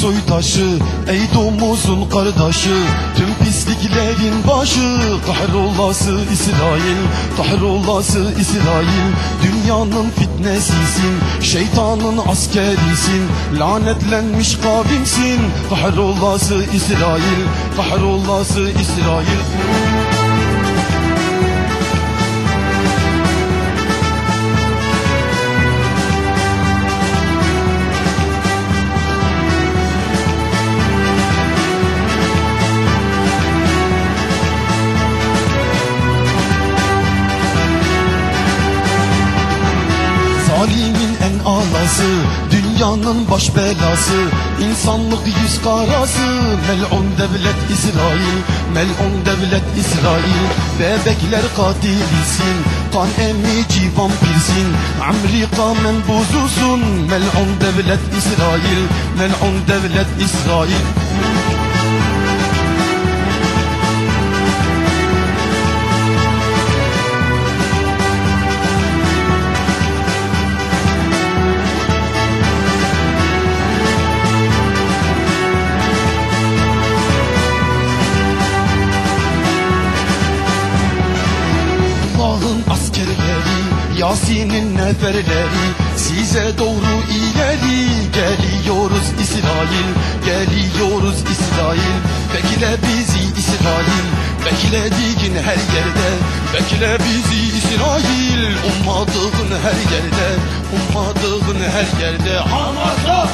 soydaşı Ey domuzun kardeşi. Tüm pisliklerin başı Kahrolası İsrail Kahrolası İsrail. Dünyanın fitnesisin Şeytanın askerisin. Lanetlenmiş kavimsin Kahrolası İsrail Kahrolası İsrail Zalimin en alası Dünyanın baş belası insanlık yüz karası. Mel'un devlet İsrail Mel'un devlet İsrail. Bebekler katilisin Kan emici vampirsin Amerika menbuzusun Mel'un devlet İsrail Mel'un devlet İsrail Allah'ın askerleri Yasin'in neferleri Size doğru ileri Geliyoruz İsrail Geliyoruz İsrail. Bekle bizi İsrail Beklediğin her yerde. Bekle bizi İsrail Ummadığın her yerde. Ummadığın her yerde. Hamas'a